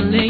lonely